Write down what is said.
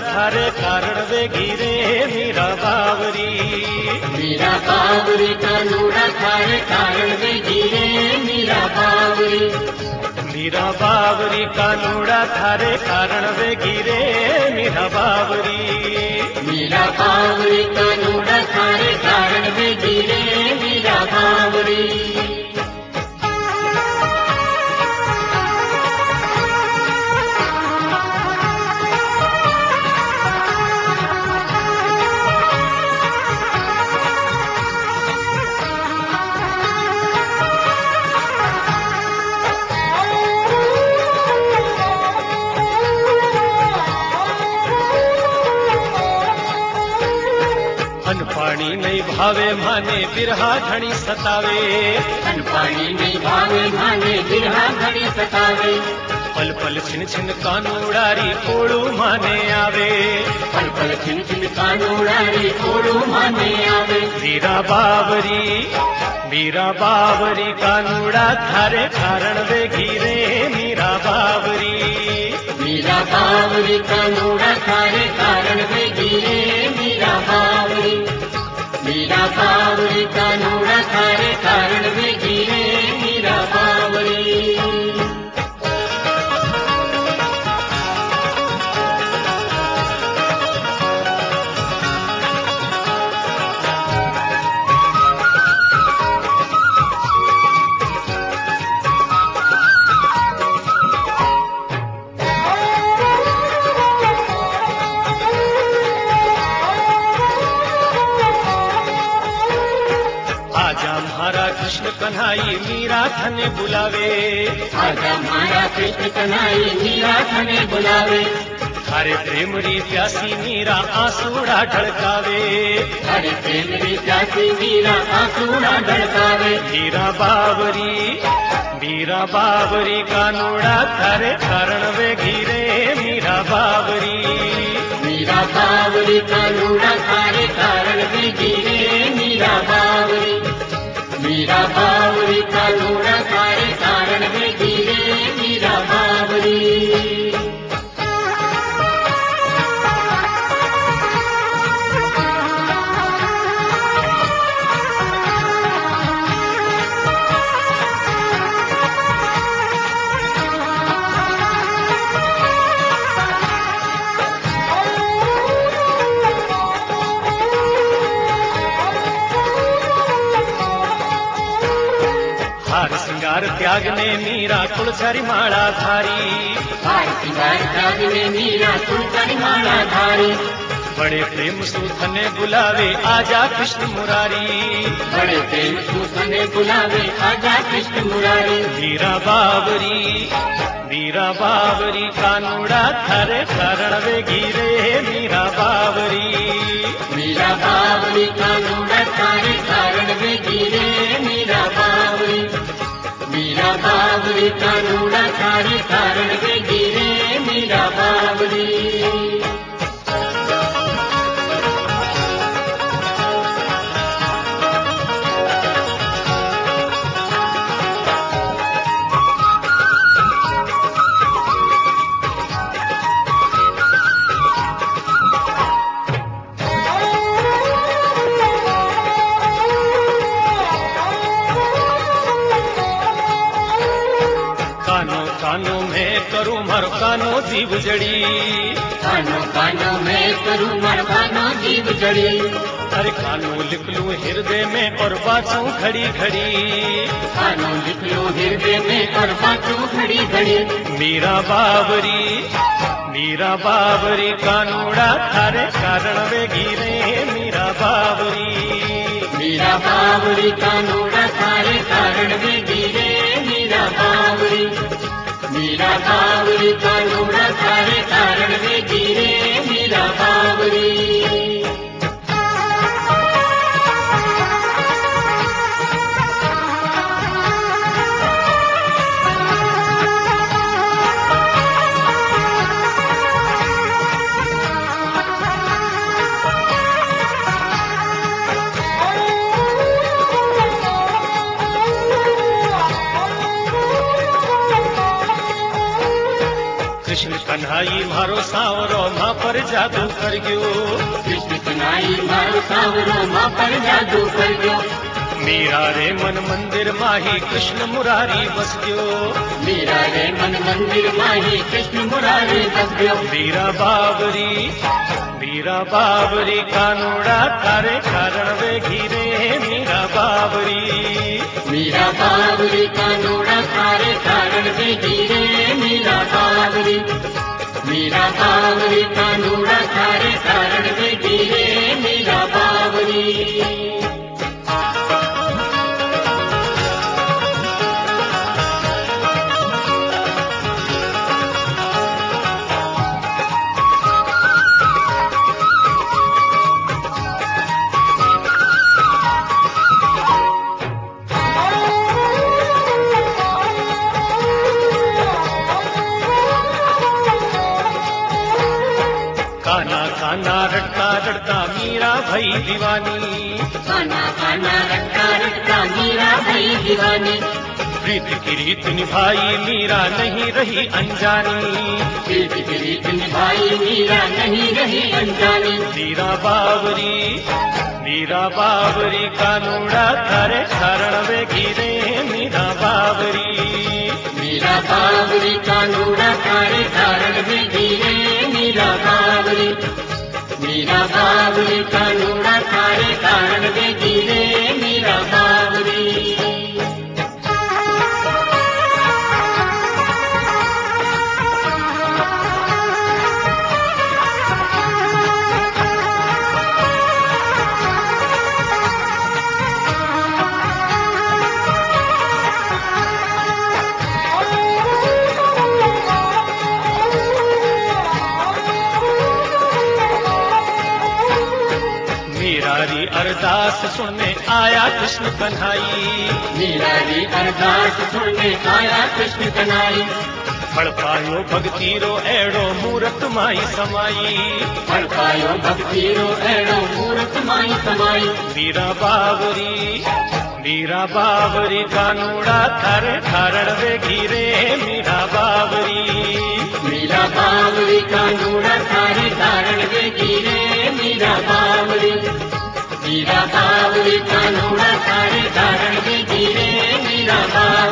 कारण वे गिरे मीरा बावरी। मीरा बावरी कानूड़ा थारे कारण वे गिरे मीरा बावरी। मीरा बावरी कानूड़ा थारे कारण वे गिरे मीरा बावरी। मीरा बावरी कानूड़ा भावे माने बिरहा घड़ी सतावे। पानी में भावे माने बिरहा घड़ी सतावे। पल पल छिन छिन कानूड़ारी कोड़ू माने आवे। पल पल छिन छिन कानूड़ारी कोड़ू माने आवे। वीरा बावरी मीरा बावरी कानूड़ा थारे कारण वे घीरे। मीरा बावरी। मीरा बावरी कानूड़ा थारे कारण वे घीरे। कन्हई मीरा थने बुलावे। आजा मारा कृष्ण कन्हई मीरा थने बुलावे। हरे प्रेम री प्यासी मीरा आसूड़ा ढड़कावे हरे प्रेम री प्यासी मीरा आसूड़ा ढड़कावे मीरा बावरी मीरा बावरी कानूड़ा थारे कारण वे घिरे। मीरा बावरी मीरा बावरी कानूड़ा थारे कारण वे घिरे। भावितरुण त्याग में मीरा कुल माला धारी त्याग में मीरा कुल माला धारी बड़े प्रेम सूथने बुलावे आजा कृष्ण मुरारी बड़े प्रेम सूथने बुलावे आजा कृष्ण मुरारी मीरा बाबरी मीरा बाबरी कानूड़ा थरे करण वे गिरे जीव जड़ी कानो कानो में करू मरवानो जीव जड़ी अरे कानो लिख लो हृदय में और बाचू खड़ी खड़ी कानो लिख लो हृदय में और बाचू खड़ी घड़ी। मेरा बाबरी मेरा बाबरी कानूड़ा थारे कारण वे गिरे मेरा बाबरी। मेरा बाबरी कानूड़ा थारे कारण वे गिरे मेरा बाबरी। दाता करुणा सारे कारण गिरे सुनाई मारो सावरो माँ पर जादू कर गयो। कृष्ण मारो सावरो माँ पर जादू कर गयो। मेरा रे मन मंदिर माही कृष्ण मुरारी बस गयो। मेरा रे मन मंदिर माही कृष्ण मुरारी बस गयो। मेरा बाबरी मेरा बाबरी कानूड़ा तारे कारण वे घिरे। मेरा बाबरी। मेरा बाबरी कानूड़ा तारे कारण वे घिरे। मेरा बाबरी। मीरा बावली तांदूळा सारे सारण ते गेले मीरा बावली खाना रट्टा रट्टा मीरा भई दीवानी प्रीत की रीत निभाई मीरा नहीं रही अनजानी। प्रीत की रीत निभाई मीरा नहीं रही अनजानी। मीरा बाबरी मीरा बाबरी कानूड़ा थारे कारण वेगी रे मीरा बाबरी मीरा बावरी कानूड़ा तारे कारण बेगी रे मीरा बावरी। ोरा कार्ये कृष्ण कन्हाई मीरा री अरदास सुनने आया कृष्ण कनाई। फल पायो भक्ति रो एड़ो मूरत माई समाई। फल पायो भक्ति रो एड़ो मूरत माई समाई। मीरा बाबरी मीरा बाबरी कानूड़ा थर कारण वेगी रे मीरा बाबरी मीरा बावरी कानूड़ा तारे कारण मीरा रे बाबु तनुमकरि करणि गिरे निरबा